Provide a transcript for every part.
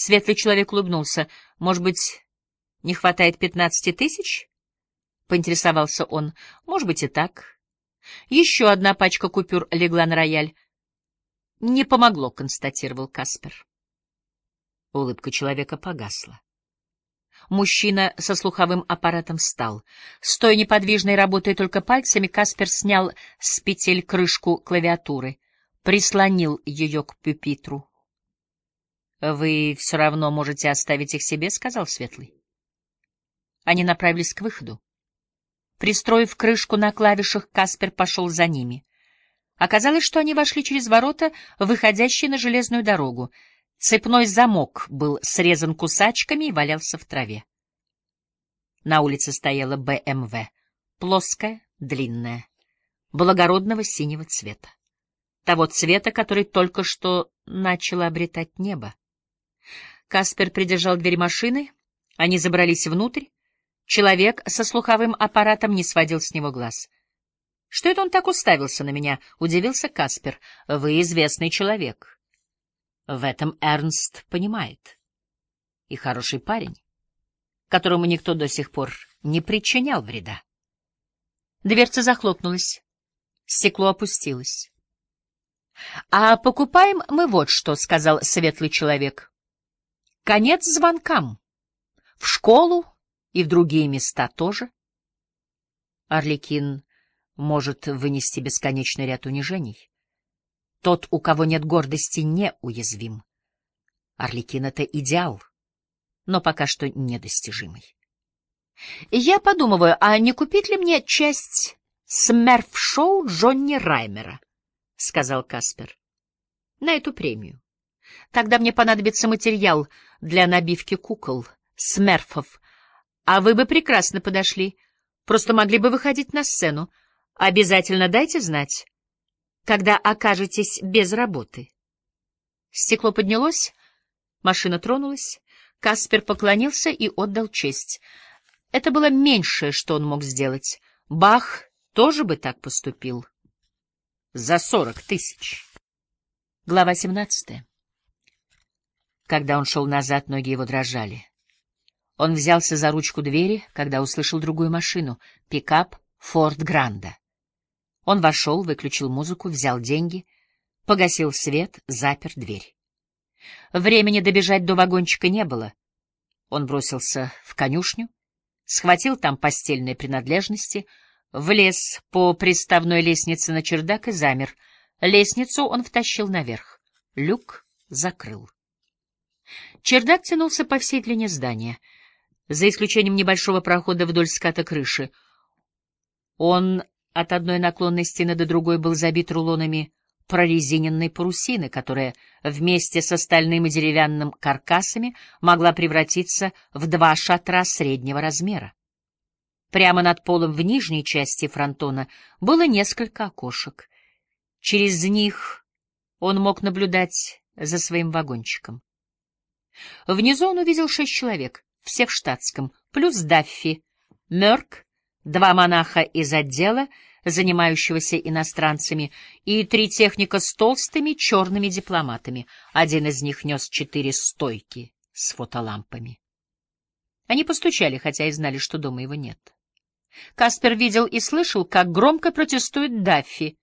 Светлый человек улыбнулся. Может быть, не хватает пятнадцати тысяч? Поинтересовался он. Может быть, и так. Еще одна пачка купюр легла на рояль. Не помогло, констатировал Каспер. Улыбка человека погасла. Мужчина со слуховым аппаратом встал. Стоя неподвижно и работая только пальцами, Каспер снял с петель крышку клавиатуры, прислонил ее к пюпитру. — Вы все равно можете оставить их себе, — сказал Светлый. Они направились к выходу. Пристроив крышку на клавишах, Каспер пошел за ними. Оказалось, что они вошли через ворота, выходящие на железную дорогу. Цепной замок был срезан кусачками и валялся в траве. На улице стояла БМВ, плоская, длинная, благородного синего цвета. Того цвета, который только что начало обретать небо. Каспер придержал дверь машины, они забрались внутрь. Человек со слуховым аппаратом не сводил с него глаз. — Что это он так уставился на меня? — удивился Каспер. — Вы известный человек. — в этом Эрнст понимает. И хороший парень, которому никто до сих пор не причинял вреда. Дверца захлопнулась, стекло опустилось. — А покупаем мы вот что, — сказал светлый человек. — Конец звонкам. В школу и в другие места тоже. Орликин может вынести бесконечный ряд унижений. Тот, у кого нет гордости, неуязвим. Орликин — это идеал, но пока что недостижимый. Я подумываю, а не купить ли мне часть смерф-шоу Джонни Раймера? — сказал Каспер. — На эту премию. Тогда мне понадобится материал для набивки кукол, смерфов, а вы бы прекрасно подошли, просто могли бы выходить на сцену. Обязательно дайте знать когда окажетесь без работы. Стекло поднялось, машина тронулась, Каспер поклонился и отдал честь. Это было меньшее, что он мог сделать. Бах тоже бы так поступил. За сорок тысяч. Глава семнадцатая. Когда он шел назад, ноги его дрожали. Он взялся за ручку двери, когда услышал другую машину — пикап «Форд Гранда». Он вошел, выключил музыку, взял деньги, погасил свет, запер дверь. Времени добежать до вагончика не было. Он бросился в конюшню, схватил там постельные принадлежности, влез по приставной лестнице на чердак и замер. Лестницу он втащил наверх. Люк закрыл. Чердак тянулся по всей длине здания, за исключением небольшого прохода вдоль ската крыши. Он от одной наклонной стены до другой был забит рулонами прорезиненной парусины, которая вместе с остальным и деревянным каркасами могла превратиться в два шатра среднего размера. Прямо над полом в нижней части фронтона было несколько окошек. Через них он мог наблюдать за своим вагончиком. Внизу он увидел шесть человек, все в штатском, плюс Даффи, Мёрк, два монаха из отдела, занимающегося иностранцами, и три техника с толстыми черными дипломатами. Один из них нес четыре стойки с фотолампами. Они постучали, хотя и знали, что дома его нет. Каспер видел и слышал, как громко протестует Даффи.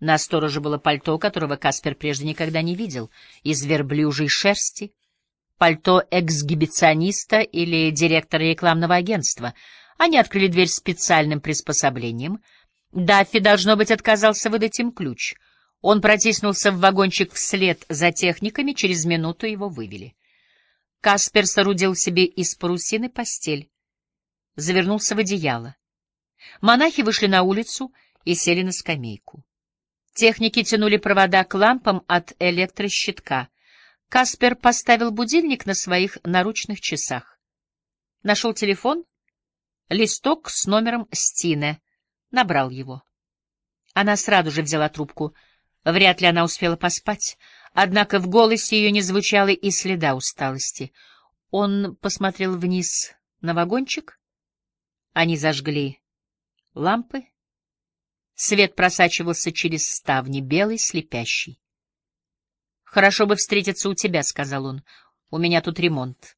На стороже было пальто, которого Каспер прежде никогда не видел, из верблюжьей шерсти, пальто эксгибициониста или директора рекламного агентства — они открыли дверь специальным приспособлением. Даффи, должно быть, отказался выдать им ключ. Он протиснулся в вагончик вслед за техниками, через минуту его вывели. Каспер соорудил себе из парусины постель, завернулся в одеяло. Монахи вышли на улицу и сели на скамейку. Техники тянули провода к лампам от электрощитка. Каспер поставил будильник на своих наручных часах. Нашел телефон листок с номером Стине. Набрал его. Она сразу же взяла трубку. Вряд ли она успела поспать, однако в голосе ее не звучало и следа усталости. Он посмотрел вниз на вагончик. Они зажгли лампы. Свет просачивался через ставни, белый, слепящий. — Хорошо бы встретиться у тебя, — сказал он. У меня тут ремонт.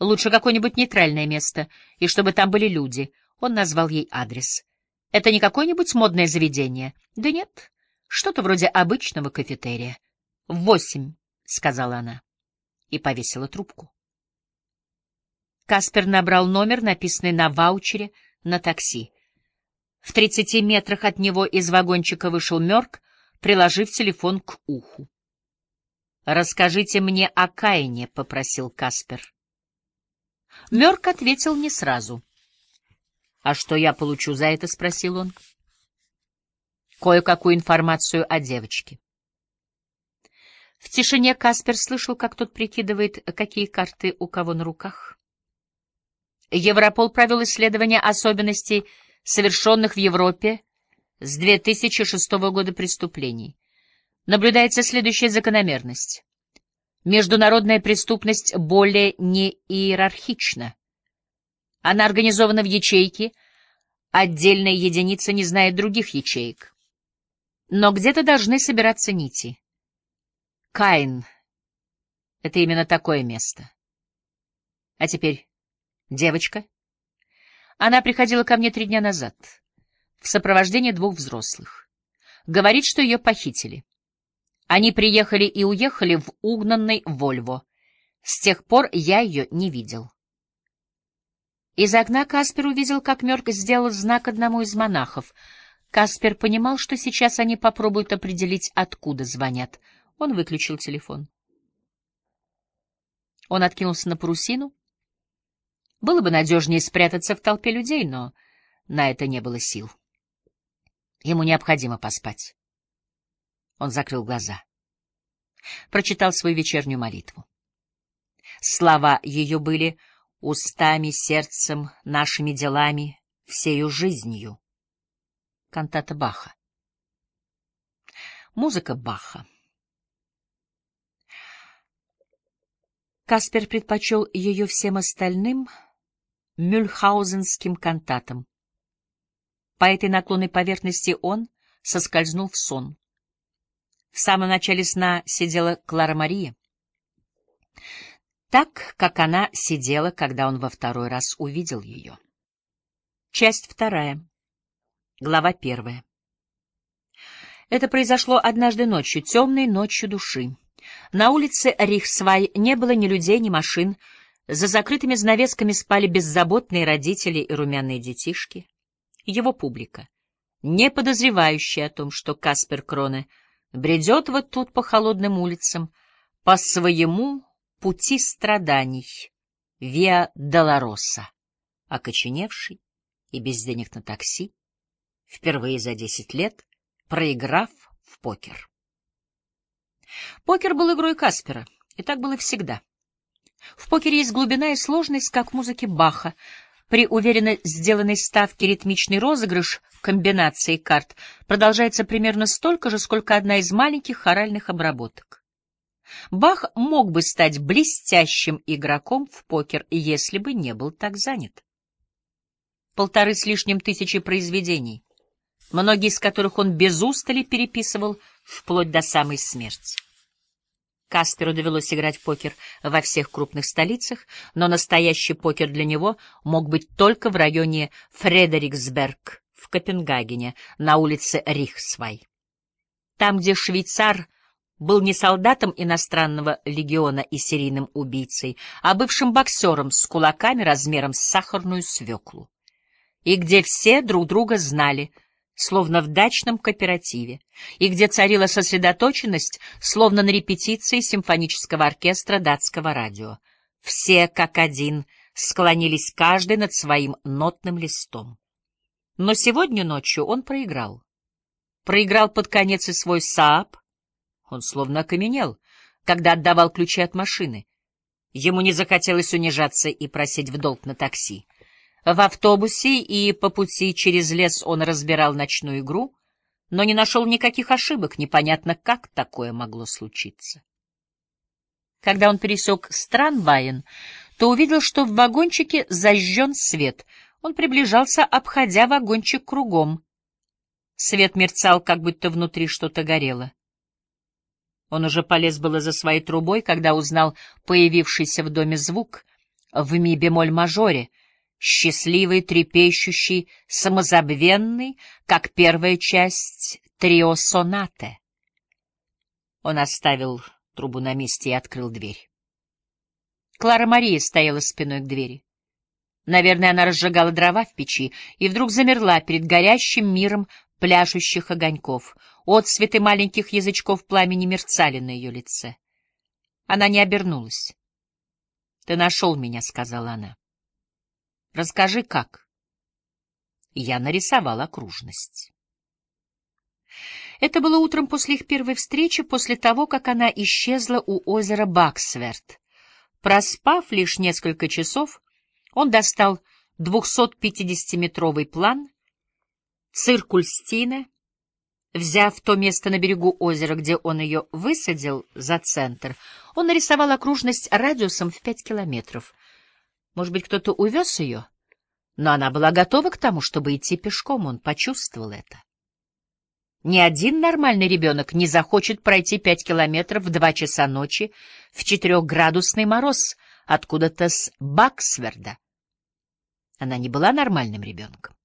Лучше какое-нибудь нейтральное место, и чтобы там были люди. Он назвал ей адрес. Это не какое-нибудь модное заведение? Да нет, что-то вроде обычного кафетерия. Восемь, — сказала она, и повесила трубку. Каспер набрал номер, написанный на ваучере, на такси. В тридцати метрах от него из вагончика вышел Мёрк, приложив телефон к уху. «Расскажите мне о Каине», — попросил Каспер. Мёрк ответил не сразу. «А что я получу за это?» — спросил он. «Кое-какую информацию о девочке». В тишине Каспер слышал, как тот прикидывает, какие карты у кого на руках. Европол провел исследование особенностей совершенных в Европе с 2006 года преступлений. Наблюдается следующая закономерность. Международная преступность более не иерархична. Она организована в ячейки, отдельная единица не знает других ячеек. Но где-то должны собираться нити. Каин — это именно такое место. А теперь девочка. Она приходила ко мне три дня назад в сопровождении двух взрослых. Говорит, что ее похитили. Они приехали и уехали в угнанной Вольво. С тех пор я ее не видел. Из окна Каспер увидел, как Мёрк сделал знак одному из монахов. Каспер понимал, что сейчас они попробуют определить, откуда звонят. Он выключил телефон. Он откинулся на парусину, было бы надежнее спрятаться в толпе людей, но на это не было сил. Ему необходимо поспать. Он закрыл глаза. Прочитал свою вечернюю молитву. Слова ее были устами, сердцем, нашими делами, всею жизнью. Кантата Баха. Музыка Баха. Каспер предпочел ее всем остальным — мюльхаузенским кантатом. По этой наклонной поверхности он соскользнул в сон. В самом начале сна сидела Клара Мария, так, как она сидела, когда он во второй раз увидел ее. Часть вторая. Глава первая. Это произошло однажды ночью, темной ночью души. На улице Рихсвай не было ни людей, ни машин, за закрытыми занавесками спали беззаботные родители и румяные детишки. Его публика, не подозревающая о том, что Каспер Кроне бредет вот тут по холодным улицам по своему пути страданий, Виа Долороса, окоченевший и без денег на такси, впервые за десять лет проиграв в покер. Покер был игрой Каспера, и так было всегда. В покере есть глубина и сложность, как в музыке Баха. При уверенно сделанной ставке ритмичный розыгрыш комбинации карт продолжается примерно столько же, сколько одна из маленьких хоральных обработок. Бах мог бы стать блестящим игроком в покер, если бы не был так занят. Полторы с лишним тысячи произведений, многие из которых он без устали переписывал вплоть до самой смерти. Касперу довелось играть в покер во всех крупных столицах, но настоящий покер для него мог быть только в районе Фредериксберг в Копенгагене, на улице Рихсвай. Там, где швейцар был не солдатом иностранного легиона и серийным убийцей, а бывшим боксером с кулаками размером с сахарную свеклу. И где все друг друга знали — словно в дачном кооперативе, и где царила сосредоточенность, словно на репетиции симфонического оркестра датского радио. Все, как один, склонились каждый над своим нотным листом. Но сегодня ночью он проиграл. Проиграл под конец и свой Сааб. Он словно окаменел, когда отдавал ключи от машины. Ему не захотелось унижаться и просить в долг на такси. В автобусе и по пути через лес он разбирал ночную игру, но не нашел никаких ошибок, непонятно, как такое могло случиться. Когда он пересек Странвайен, то увидел, что в вагончике зажжен свет. Он приближался, обходя вагончик кругом. Свет мерцал, как будто внутри что-то горело. Он уже полез было за своей трубой, когда узнал появившийся в доме звук в ми-бемоль-мажоре, счастливый, трепещущий, самозабвенный, как первая часть трио-сонаты. Он оставил трубу на месте и открыл дверь. Клара Мария стояла спиной к двери. Наверное, она разжигала дрова в печи и вдруг замерла перед горящим миром пляшущих огоньков. Отцветы маленьких язычков пламени мерцали на ее лице. Она не обернулась. — Ты нашел меня, — сказала она. — Расскажи, как. Я нарисовал окружность. Это было утром после их первой встречи, после того, как она исчезла у озера Баксверт. Проспав лишь несколько часов, он достал 250-метровый план, циркуль Стина, взяв то место на берегу озера, где он ее высадил за центр, он нарисовал окружность радиусом в пять километров. Может быть, кто-то увез ее? Но она была готова к тому, чтобы идти пешком, он почувствовал это. Ни один нормальный ребенок не захочет пройти пять километров в два часа ночи в четырехградусный мороз откуда-то с Баксверда. Она не была нормальным ребенком.